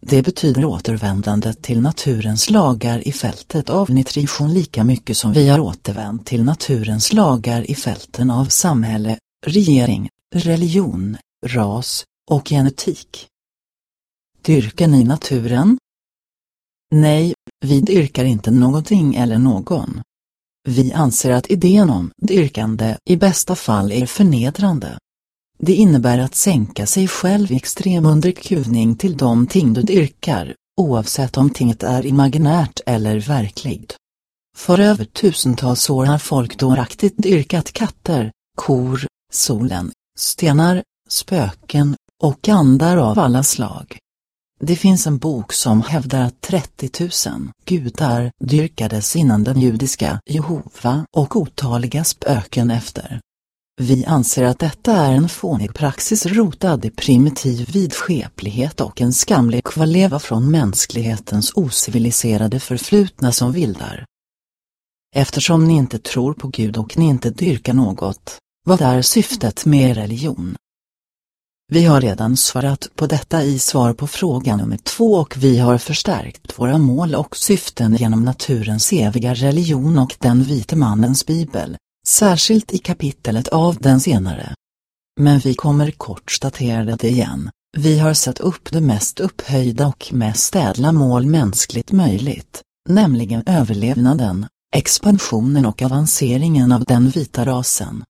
Det betyder återvändande till naturens lagar i fältet av nutrition lika mycket som vi har återvänt till naturens lagar i fälten av samhälle, regering, religion, ras och genetik. Dyrkar ni naturen? Nej, vi dyrkar inte någonting eller någon. Vi anser att idén om dyrkande i bästa fall är förnedrande. Det innebär att sänka sig själv i extrem underkuvning till de ting du dyrkar, oavsett om tinget är imaginärt eller verkligt. För över tusentals år har folk dåraktigt dyrkat katter, kor, solen, stenar, spöken och andar av alla slag. Det finns en bok som hävdar att 30 000 gudar dyrkades innan den judiska Jehova och otaliga spöken efter. Vi anser att detta är en fånig praxis rotad i primitiv vidskeplighet och en skamlig kvarleva från mänsklighetens ociviliserade förflutna som vildar. Eftersom ni inte tror på Gud och ni inte dyrkar något, vad är syftet med religion? Vi har redan svarat på detta i svar på fråga nummer två och vi har förstärkt våra mål och syften genom naturens eviga religion och den vite mannens bibel, särskilt i kapitlet av den senare. Men vi kommer kort statera det igen, vi har satt upp det mest upphöjda och mest ädla mål mänskligt möjligt, nämligen överlevnaden, expansionen och avanceringen av den vita rasen.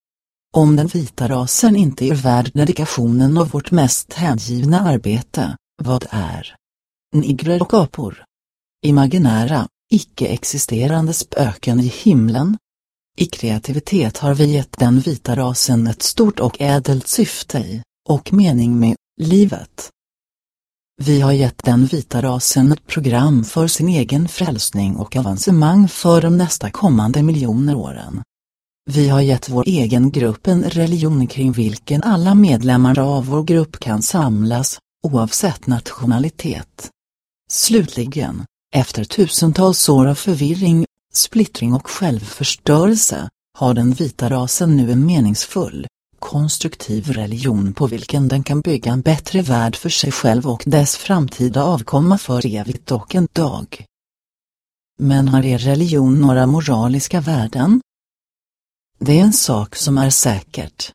Om den vita rasen inte är värd dedikationen av vårt mest hängivna arbete, vad är? Nigrer och apor. Imaginära, icke-existerande spöken i himlen? I kreativitet har vi gett den vita rasen ett stort och ädelt syfte i, och mening med, livet. Vi har gett den vita rasen ett program för sin egen frälsning och avancemang för de nästa kommande miljoner åren. Vi har gett vår egen grupp en religion kring vilken alla medlemmar av vår grupp kan samlas, oavsett nationalitet. Slutligen, efter tusentals år av förvirring, splittring och självförstörelse, har den vita rasen nu en meningsfull, konstruktiv religion på vilken den kan bygga en bättre värld för sig själv och dess framtida avkomma för evigt och en dag. Men har er religion några moraliska värden? Det är en sak som är säkert.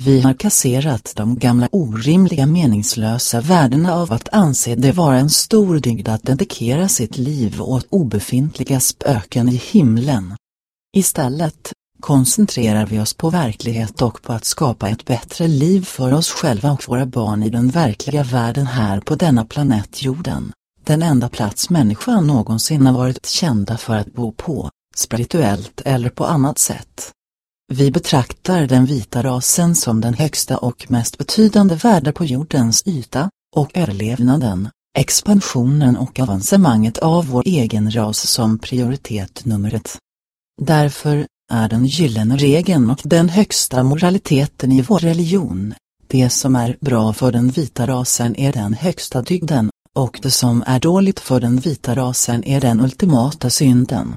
Vi har kasserat de gamla orimliga meningslösa värdena av att anse det vara en stor dygd att dedikera sitt liv åt obefintliga spöken i himlen. Istället koncentrerar vi oss på verklighet och på att skapa ett bättre liv för oss själva och våra barn i den verkliga världen här på denna planet jorden. Den enda plats människan någonsin har varit kända för att bo på, spirituellt eller på annat sätt. Vi betraktar den vita rasen som den högsta och mest betydande värde på jordens yta, och överlevnaden, expansionen och avancemanget av vår egen ras som prioritet nummer ett. Därför är den gyllene regeln och den högsta moraliteten i vår religion, det som är bra för den vita rasen är den högsta dygden, och det som är dåligt för den vita rasen är den ultimata synden.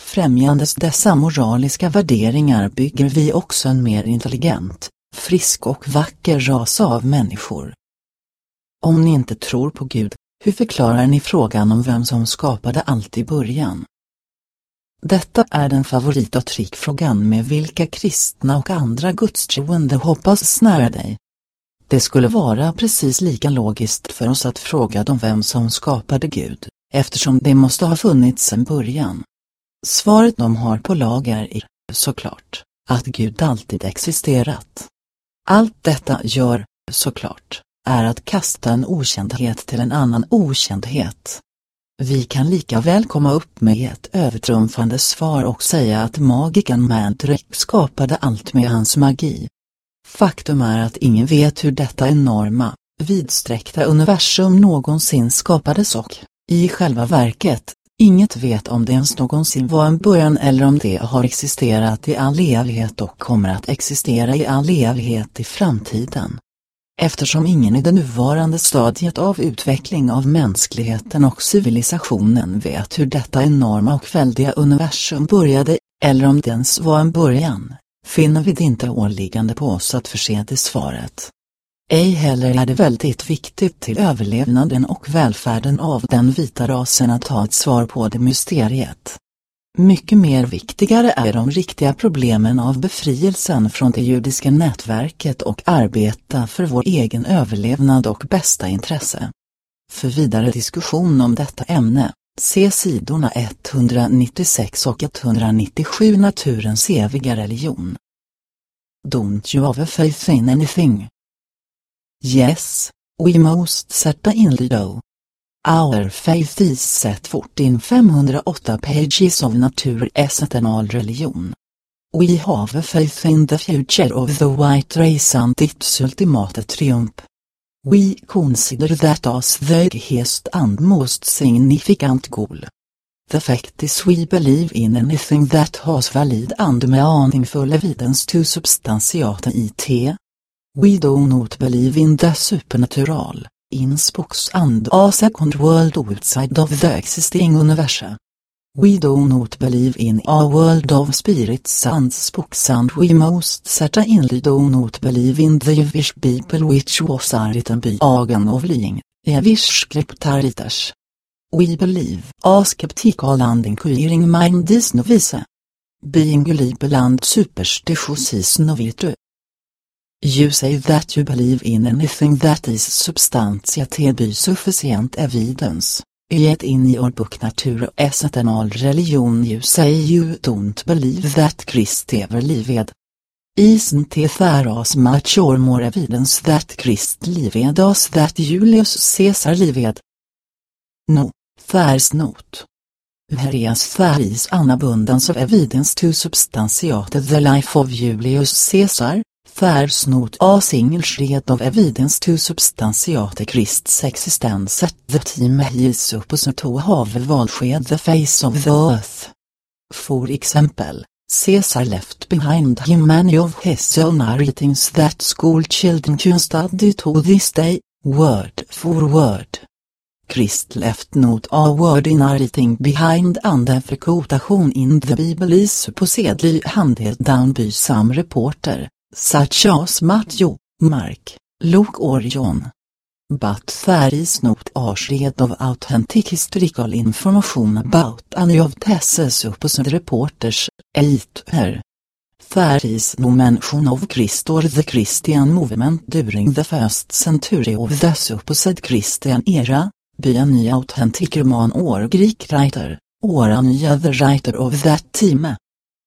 Främjandes dessa moraliska värderingar bygger vi också en mer intelligent, frisk och vacker ras av människor. Om ni inte tror på Gud, hur förklarar ni frågan om vem som skapade allt i början? Detta är den favorit och trickfrågan med vilka kristna och andra gudstroende hoppas snära dig. Det skulle vara precis lika logiskt för oss att fråga dem vem som skapade Gud, eftersom det måste ha funnits en början. Svaret de har på lager är, såklart, att Gud alltid existerat. Allt detta gör, såklart, är att kasta en okändhet till en annan okändhet. Vi kan lika väl komma upp med ett övertrumfande svar och säga att magiken Mandrake skapade allt med hans magi. Faktum är att ingen vet hur detta enorma, vidsträckta universum någonsin skapades och, i själva verket, inget vet om det ens någonsin var en början eller om det har existerat i all evighet och kommer att existera i all evighet i framtiden. Eftersom ingen i det nuvarande stadiet av utveckling av mänskligheten och civilisationen vet hur detta enorma och väldiga universum började, eller om det ens var en början, finner vi det inte åliggande på oss att förse det svaret. Ej heller är det väldigt viktigt till överlevnaden och välfärden av den vita rasen att ha ett svar på det mysteriet. Mycket mer viktigare är de riktiga problemen av befrielsen från det judiska nätverket och arbeta för vår egen överlevnad och bästa intresse. För vidare diskussion om detta ämne, se sidorna 196 och 197 Naturens eviga religion. Don't you ever faith in anything? Yes, we most certainly do. Our faith is set fort in 508 pages of nature as eternal religion. We have a faith in the future of the white race and its ultimate triumph. We consider that as the highest and most significant goal. The fact is we believe in anything that has valid and meaningful evidence to substantiate it. We do not believe in the supernatural in spooks and a second world outside of the existing universe. We do not believe in a world of spirits and spooks and we most certainly do not believe in the Jewish people which was written by Agan of Lying, Jewish scriptariters. We believe a skeptical and inquiring mind is novice. Being gullible and superstitious is no virtue. You say that you believe in anything that is substantiated by sufficient evidence. Yet in your book Natur as all religion you say you don't believe that Christ ever lived. Isn't there as much or more evidence that Christ lived as that Julius Caesar lived? No, there's not. There is there is an abundance of evidence to substantiate the life of Julius Caesar, There's not a single av of evidence to substantiate Christs existence at the time he is supposed to have valsked the face of the earth. For example, Caesar left behind him many of his own writings that school children can study to this day, word for word. Christ left not a word in writing behind and every quotation in the Bible is supposedly handed down by some reporter, such as Mark, Luke or John. But there is not a shred of authentic historical information about any of these supposed reporters, either. There is no mention of Christ or the Christian movement during the first century of the supposed Christian era, by any authentic Roman or Greek writer, or any other writer of that time.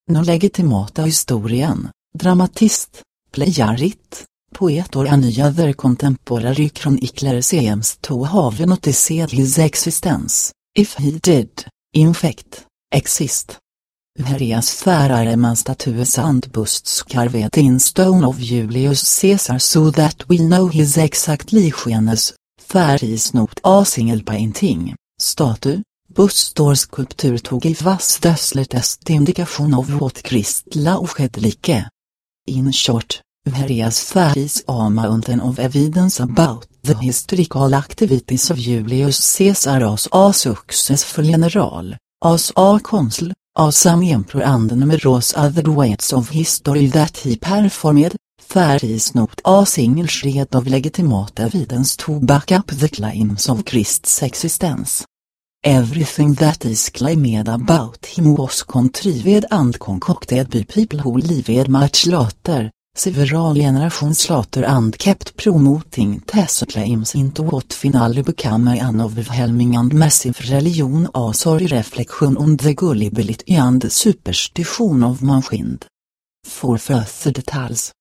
No legitimata historien, dramatist, playarit, poet och any other contemporary chronicler seems to have noticed his existence, if he did, in fact, exist. Verias färare man statues and busts carved in stone of Julius Caesar so that we know his exact likeness, there is not a single painting, statue, bust or skulptur to give us the slightest indication of what Christ loved like. In short, Verias there is a mountain of evidence about the historical activities of Julius Caesar as a successful general, as a consul, as an emperor and numerous other weights of history that he performed, there is not a single shred of legitimate evidence to back up the claims of Christ's existence. Everything that is claimed about him was contrived and concocted by people who lived much later, several generations later and kept promoting these claims into what finally became an overwhelming and massive religion a sorry reflection on the gullibility and superstition of mankind. For further details.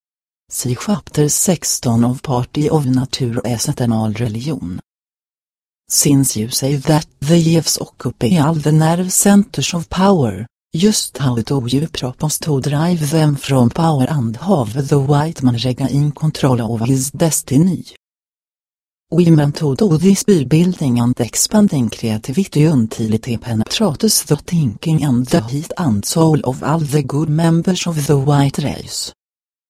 See chapter 16 of Party of Nature as eternal religion. Since you say that the Jews occupy all the nerve centers of power, just how do you propose to drive them from power and have the white man regain control of his destiny? Women to do this by building and expanding creativity until it penetrates the thinking and the heat and soul of all the good members of the white race.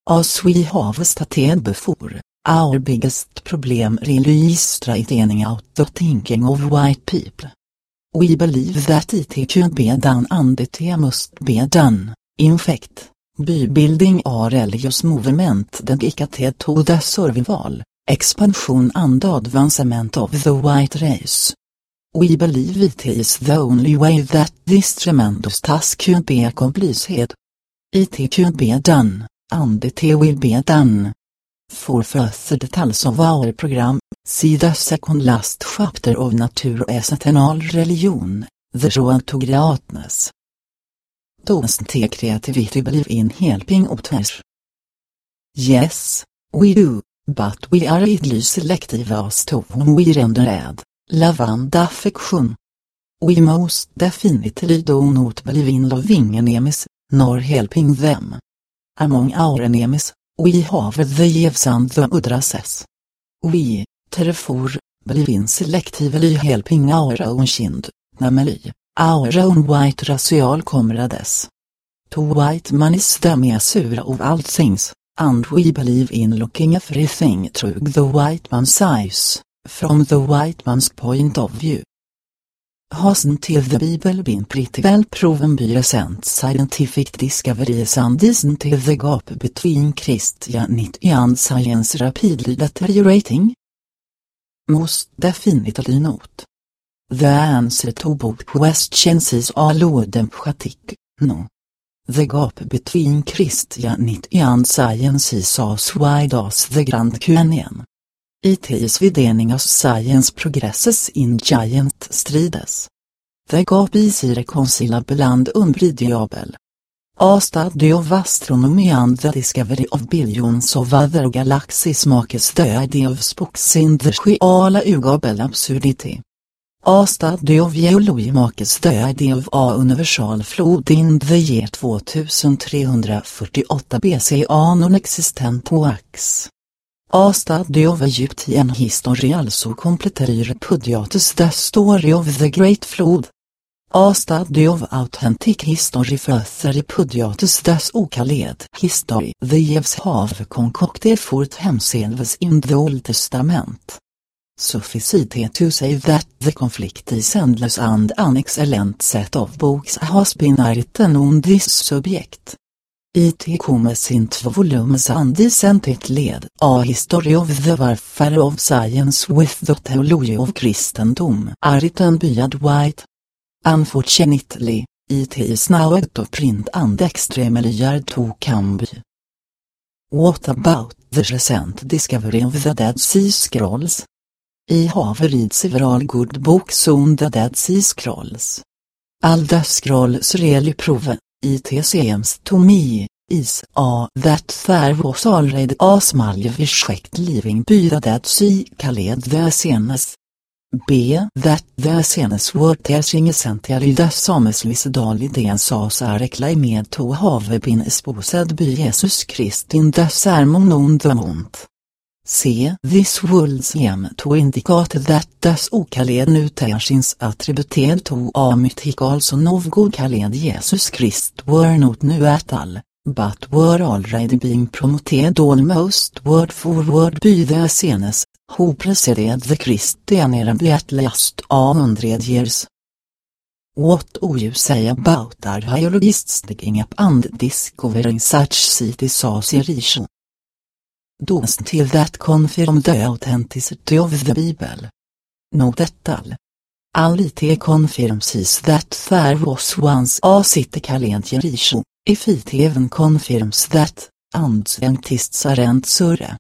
As we have stated before, our biggest problem really is straightening out the thinking of white people. We believe that it could be done and it must be done, in fact, bybuilding a religious movement dedicated to the survival, expansion and advancement of the white race. We believe it is the only way that this tremendous task could be accomplished. It could be done, and it will be done. For further details of our program, see the second last chapter of Natur as eternal religion, the road to greatness. Don't take creativity believe in helping others. Yes, we do, but we are idly selective as to whom we render aid, love and affection. We most definitely do not believe in loving enemies, nor helping them. Among our enemies, we have the Jews and the Udrases. We, therefore, believe in selectively helping our own kind, namely, our own white racial comrades. To white man is the measure of all things, and we believe in looking everything through the white man's eyes, from the white man's point of view. Hasn't the Bible been pretty well proven by recent scientific discoveries and isn't the gap between Christianity and science rapidly deteriorating? Most definitely not. The answer to both questions is a loud emphatic, no. The gap between Christianity and science is as wide as the Grand Canyon. It is widening science progresses in giant strides. The gap is irreconcilable and unbridgeable. A study of astronomy and the discovery of billions of other galaxies makes the idea of spooks in the sheala ugable absurdity. A study of geology makes the idea of a universal flood in the year 2348 BCA non-existent wax. A study of Egyptian history also completely repudiatus the story of the Great Flood. A study of authentic history further repudiates the so-called history the Jews have concocted for themselves in the Old Testament. Sufficite to say that the conflict is endless and an excellent set of books has been written on this subject. It comes in two volumes and is led A History of the Warfare of Science with the Theology of Christendom written by White. Unfortunately, it is now to print and extremely hard to come by. What about the recent discovery of the Dead Sea Scrolls? I have read several good books on the Dead Sea Scrolls. All the scrolls really prove, ITCMs to me, is a that there was already a small viskekt living by the Dead called the Senes. B. That the Senes were teaching essentially the sameslis dolly den sas are reclaimed to have been espoused by Jesus Christ in the sermon on the mount. C. This would seem to indicate that this okalled nutritions attributed to amytik mythical novgod of Jesus Christ were not new at all, but were already being promoted almost word for word by the Senes, who preceded the Christian era by at last a hundred years. What do you say about archaeologists digging up and discovering such cities as Jericho? Those till that confirm the authenticity of the Bible. Note at all. All it confirms is that there was once a city called Jericho, if it even confirms that, and scientists aren't sure.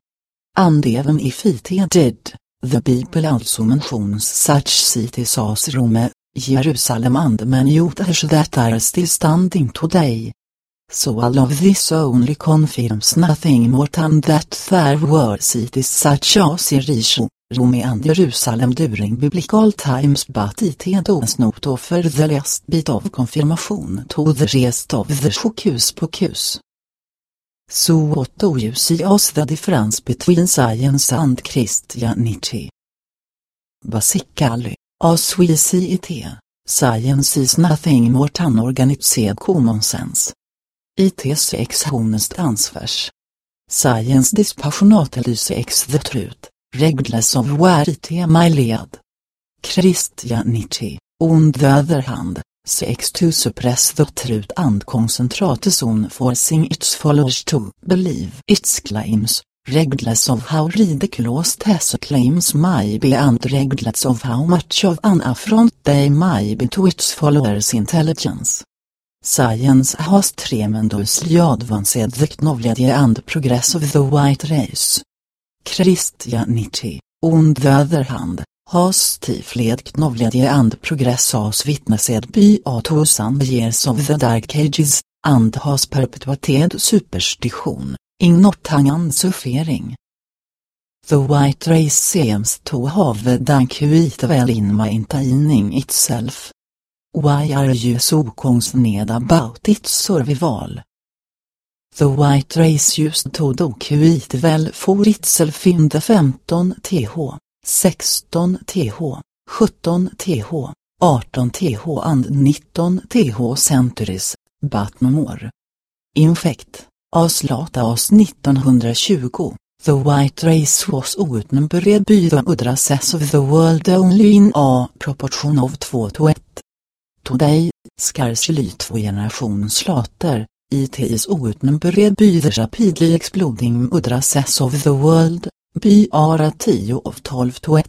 And even if it did, the Bible also mentions such cities as Rome, Jerusalem and many others that are still standing today. So all of this only confirms nothing more than that there were cities such as Jericho, Rome and Jerusalem during biblical times but it does not offer the last bit of confirmation to the rest of the focus pocus. So what do you see as the difference between science and Christianity? Basically, as we see it, science is nothing more than organized common sense. It is ex honest. Science dispassionatelys ex the truth, Regless of where it my led. Christianity, on the other hand, seeks to suppress the truth and concentrate on forcing its followers to believe its claims, regardless of how ridiculous these claims may be and regardless of how much of an affront they may be to its followers' intelligence. Science has tremendously advanced the knowledge and progress of the white race. Christianity, on the other hand, has stifled knowledge and progress as witnessed by a thousand years of the dark ages, and has perpetuated superstition, in and suffering. The white race seems to have done quite well in maintaining itself. Why are you so concerned about its survival? The white race used to do quite well for itself in the 15 th, 16 th, 17 th, 18 th and 19 th centuries, but no more. In fact, as late as 1920, the white race was outnumbered by the others of the world only in a proportion of 2 to 1. Today, scarcely två generations Slater, it is outnumbered by the rapidly exploding mudrasses of the world, by ara 10 of 12 to 1.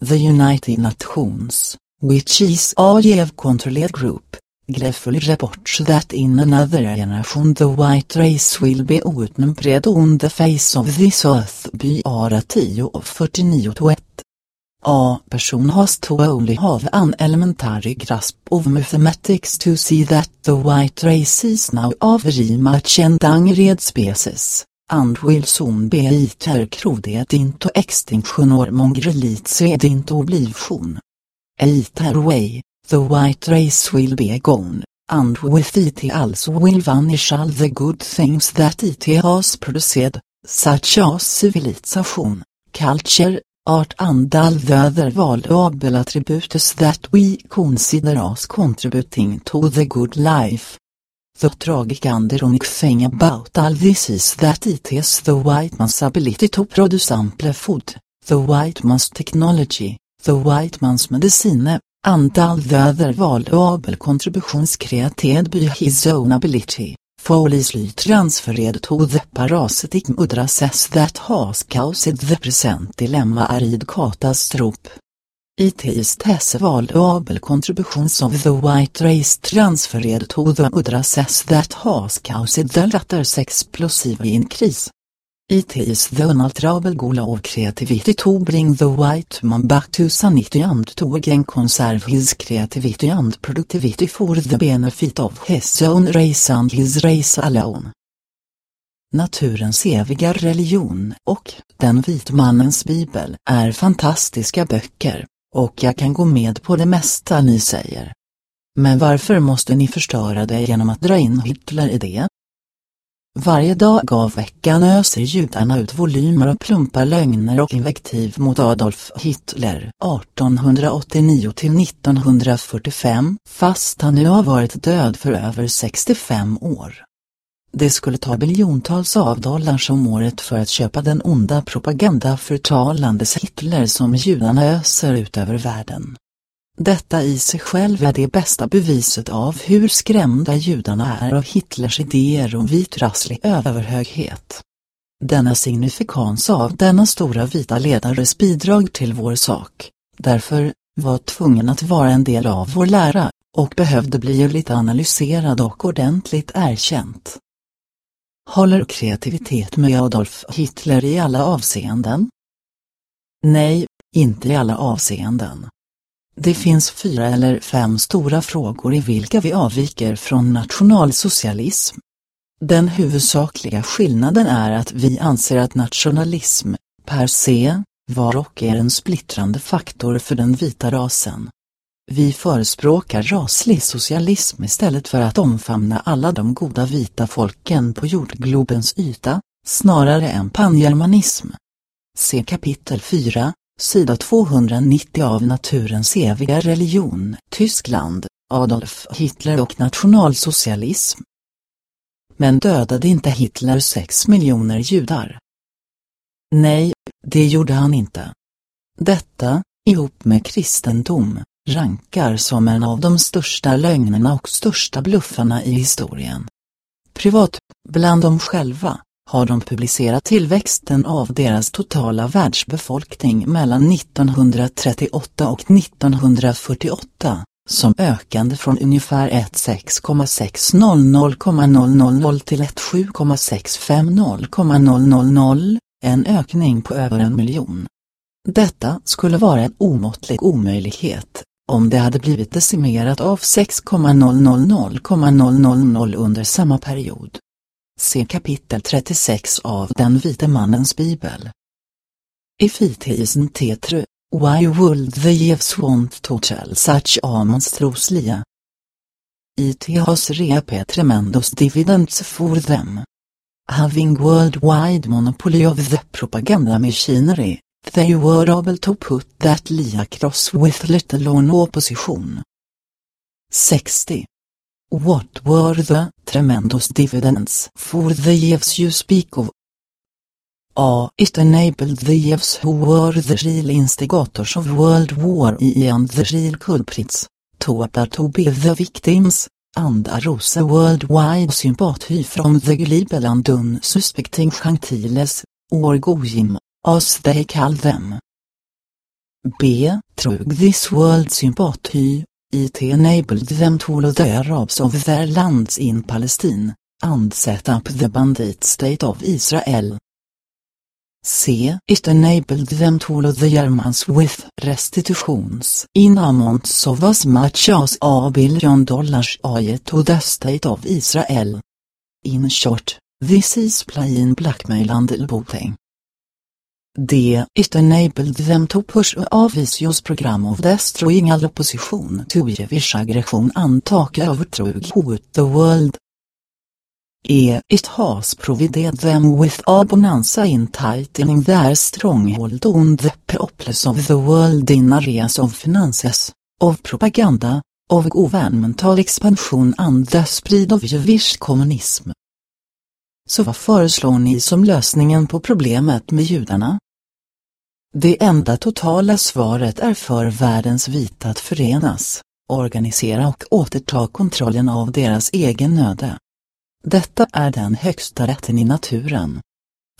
The United Nations, which is a EU-controlled group, gleefully reports that in another generation the white race will be outnumbered on the face of this earth by ara 10 of 49 to 1. A person has to only have an elementary grasp of mathematics to see that the white race is now a very much endangered species, and will soon be either crowded into extinction or mongrelized into oblivion. Either way, the white race will be gone, and with it also will vanish all the good things that it has produced, such as civilization, culture, art and all the other valuable attributes that we consider as contributing to the good life. The tragic and ironic thing about all this is that it is the white man's ability to produce ample food, the white man's technology, the white man's medicine, and all the other valuable contributions created by his own ability, foolishly transferred to the parasitic madrasses that has caused the present dilemma arid catastrophe. is test valuable contributions of the white race transferred to the mudra says that has caused the latter's explosive increase. It is the unalterable goal of creativity to bring the white man back to sanity and to again conserve his creativity and productivity for the benefit of his own race and his race alone. Naturens eviga religion och Den vitmannens bibel är fantastiska böcker, och jag kan gå med på det mesta ni säger. Men varför måste ni förstöra det genom att dra in Hitler i det? Varje dag av veckan öser judarna ut volymer av plumpa lögner och invektiv mot Adolf Hitler 1889 till 1945, fast han nu har varit död för över 65 år. Det skulle ta biljontals av dollars om året för att köpa den onda propaganda förtalandes Hitler som judarna öser ut över världen. Detta i sig själv är det bästa beviset av hur skrämda judarna är av Hitlers idéer om vitrasslig överhöghet. Denna signifikans av denna stora vita ledares bidrag till vår sak, därför, var tvungen att vara en del av vår lära, och behövde bli lite analyserad och ordentligt erkänt. Håller kreativitet med Adolf Hitler i alla avseenden? Nej, inte i alla avseenden. Det finns fyra eller fem stora frågor i vilka vi avviker från nationalsocialism. Den huvudsakliga skillnaden är att vi anser att nationalism, per se, var och är en splittrande faktor för den vita rasen. Vi förespråkar raslig socialism istället för att omfamna alla de goda vita folken på jordglobens yta, snarare än pangermanism. Se kapitel 4, sida 290 av Naturens eviga religion, Tyskland, Adolf Hitler och nationalsocialism. Men dödade inte Hitler sex miljoner judar? Nej, det gjorde han inte. Detta, ihop med kristendom, rankar som en av de största lögnerna och största bluffarna i historien. Privat, bland dem själva, har de publicerat tillväxten av deras totala världsbefolkning mellan 1938 och 1948, som ökande från ungefär 16,600,000 till 17,650,000, en ökning på över en miljon. Detta skulle vara en omåttlig omöjlighet, om det hade blivit decimerat av 6,000,000 under samma period. Se kapitel 36 av Den vite mannens bibel. If it isn't true, why would the Jews want to tell such a monstrosity? It has reaped tremendous dividends for them. Having worldwide monopoly of the propaganda machinery, they were able to put that lia cross with little or no opposition. 60. What were the tremendous dividends for the Jews you speak of? A. It enabled the Jews who were the real instigators of World War I and the real culprits, to appear to be the victims, and arose a worldwide sympathy from the global and unsuspecting Gentiles, or Gojim, as they call them. B. Trug this world sympathy, It enabled them to lure the Arabs of their lands in Palestine, and set up the bandit state of Israel. C. It enabled them to lure the Germans with restitutions in amounts of as much as a billion dollars a to the state of Israel. In short, this is plain blackmail and looting. D. It enabled them to push a vicious program of destroying all opposition to Jewish aggression and take overthrow the world. E. It has provided them with a bonanza in tightening their stronghold on the populace of the world in areas of finances, of propaganda, of governmental expansion and the spread of Jewish kommunism. Så vad föreslår ni som lösningen på problemet med judarna? Det enda totala svaret är för världens vita att förenas, organisera och återta kontrollen av deras egen öde. Detta är den högsta rätten i naturen.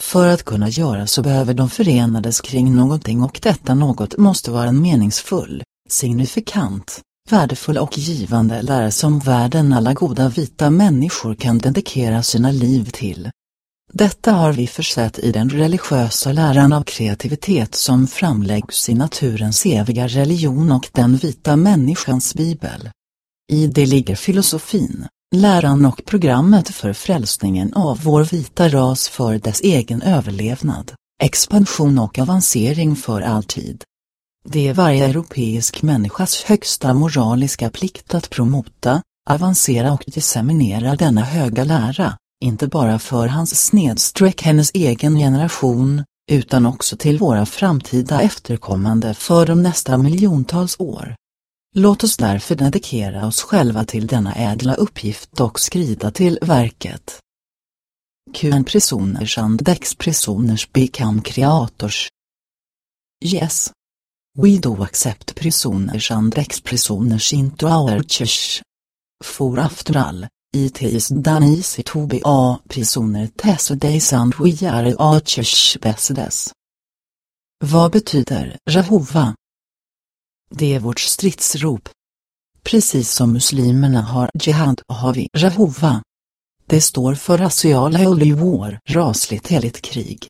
För att kunna göra så behöver de förenades kring någonting och detta något måste vara en meningsfull, signifikant, värdefull och givande lära som världen alla goda vita människor kan dedikera sina liv till. Detta har vi försett i den religiösa läran av kreativitet som framläggs i naturens eviga religion och den vita människans bibel. I det ligger filosofin, läran och programmet för frälsningen av vår vita ras för dess egen överlevnad, expansion och avancering för alltid. Det är varje europeisk människas högsta moraliska plikt att promota, avancera och disseminera denna höga lära, inte bara för hans snedstreck hennes egen generation, utan också till våra framtida efterkommande för de nästa miljontals år. Låt oss därför dedikera oss själva till denna ädla uppgift och skrida till verket. Qn prisoners and dex prisoners become creators. Yes. We do accept prisoners and ex-prisoners into our church. For after all, it is done easy to be a prisoner these days and we are a church business. Vad betyder Jehova? Det är vårt stridsrop. Precis som muslimerna har jihad har vi Jehova. Det står för raciala holy war, rasligt heligt krig.